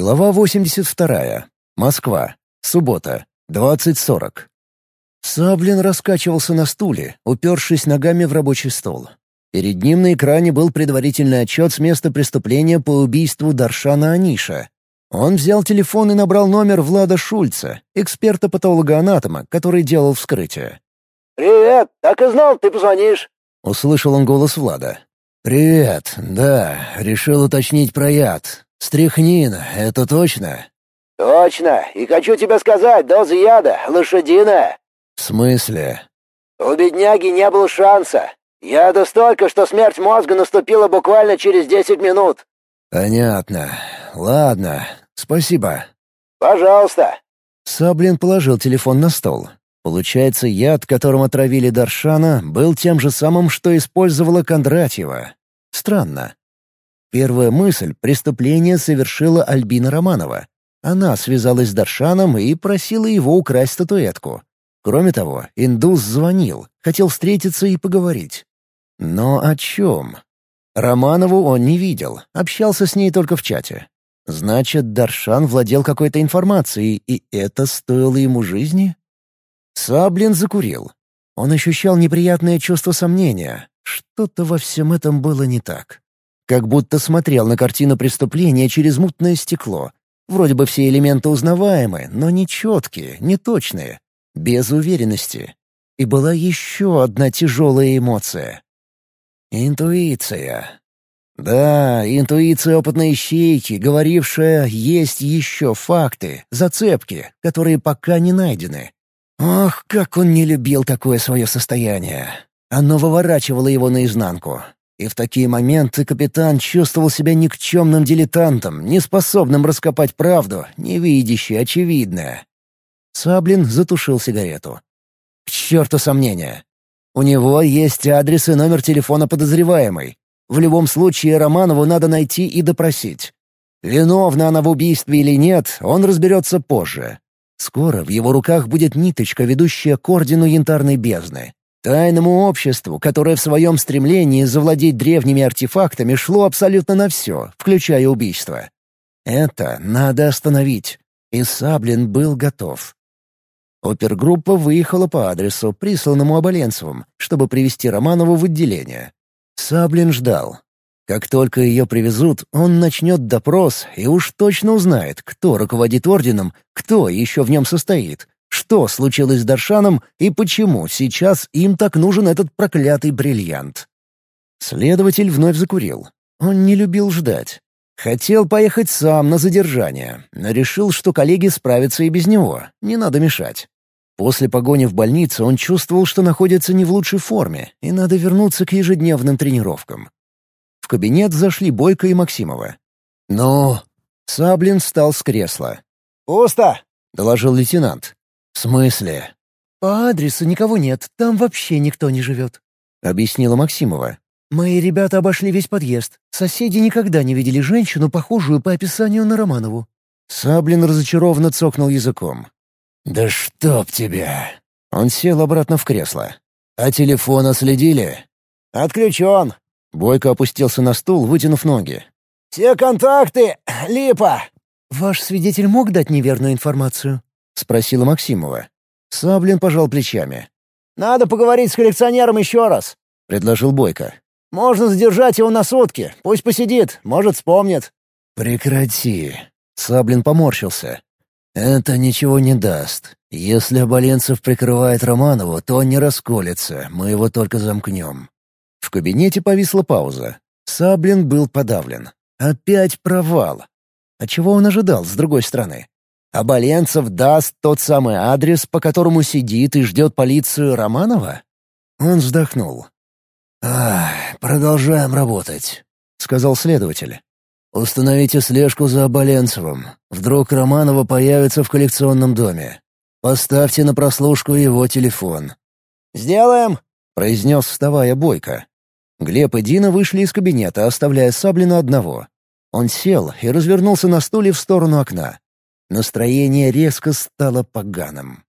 Глава 82. Москва. Суббота. 20.40. Саблин раскачивался на стуле, упершись ногами в рабочий стол. Перед ним на экране был предварительный отчет с места преступления по убийству Даршана Аниша. Он взял телефон и набрал номер Влада Шульца, эксперта-патолога-анатома, который делал вскрытие. «Привет! Так и знал, ты позвонишь!» — услышал он голос Влада. «Привет, да, решил уточнить про яд. «Стряхнин, это точно?» «Точно. И хочу тебе сказать, доза яда лошадиная». «В смысле?» «У бедняги не было шанса. Яда столько, что смерть мозга наступила буквально через десять минут». «Понятно. Ладно. Спасибо». «Пожалуйста». Саблин положил телефон на стол. Получается, яд, которым отравили Даршана, был тем же самым, что использовала Кондратьева. Странно. Первая мысль — преступление совершила Альбина Романова. Она связалась с Даршаном и просила его украсть статуэтку. Кроме того, индус звонил, хотел встретиться и поговорить. Но о чем? Романову он не видел, общался с ней только в чате. Значит, Даршан владел какой-то информацией, и это стоило ему жизни? Саблин закурил. Он ощущал неприятное чувство сомнения. Что-то во всем этом было не так. Как будто смотрел на картину преступления через мутное стекло. Вроде бы все элементы узнаваемы, но не четкие, не точные, без уверенности. И была еще одна тяжелая эмоция. Интуиция. Да, интуиция опытной ищейки, говорившая, есть еще факты, зацепки, которые пока не найдены. Ох, как он не любил такое свое состояние. Оно выворачивало его наизнанку, и в такие моменты капитан чувствовал себя никчемным дилетантом, неспособным раскопать правду, не видящий очевидное. Саблин затушил сигарету. К черту сомнения. У него есть адрес и номер телефона подозреваемой. В любом случае Романову надо найти и допросить. Виновна она в убийстве или нет, он разберется позже. Скоро в его руках будет ниточка, ведущая к ордену янтарной бездны. Тайному обществу, которое в своем стремлении завладеть древними артефактами шло абсолютно на все, включая убийство. Это надо остановить. И Саблин был готов. Опергруппа выехала по адресу, присланному Оболенцевым, чтобы привести Романову в отделение. Саблин ждал. Как только ее привезут, он начнет допрос и уж точно узнает, кто руководит орденом, кто еще в нем состоит, что случилось с Даршаном и почему сейчас им так нужен этот проклятый бриллиант? Следователь вновь закурил. Он не любил ждать. Хотел поехать сам на задержание, но решил, что коллеги справятся и без него, не надо мешать. После погони в больнице он чувствовал, что находится не в лучшей форме, и надо вернуться к ежедневным тренировкам. В кабинет зашли Бойко и Максимова. «Ну?» Саблин встал с кресла. «Пусто!» — доложил лейтенант. «В смысле?» «По адресу никого нет, там вообще никто не живет», — объяснила Максимова. «Мои ребята обошли весь подъезд. Соседи никогда не видели женщину, похожую по описанию на Романову». Саблин разочарованно цокнул языком. «Да чтоб тебя!» Он сел обратно в кресло. «А телефон отследили?» «Отключен!» Бойко опустился на стул, вытянув ноги. «Все контакты! Липа!» «Ваш свидетель мог дать неверную информацию?» — спросила Максимова. Саблин пожал плечами. «Надо поговорить с коллекционером еще раз», — предложил Бойко. «Можно задержать его на сутки. Пусть посидит, может, вспомнит». «Прекрати». Саблин поморщился. «Это ничего не даст. Если Оболенцев прикрывает Романову, то он не расколется, мы его только замкнем». В кабинете повисла пауза. Саблин был подавлен. Опять провал. А чего он ожидал с другой стороны? А Боленцев даст тот самый адрес, по которому сидит и ждет полицию Романова? Он вздохнул. «Ах, продолжаем работать», — сказал следователь. «Установите слежку за Боленцевым. Вдруг Романова появится в коллекционном доме. Поставьте на прослушку его телефон». «Сделаем», — произнес, вставая Бойко. Глеб и Дина вышли из кабинета, оставляя Саблина одного. Он сел и развернулся на стуле в сторону окна. Настроение резко стало поганым.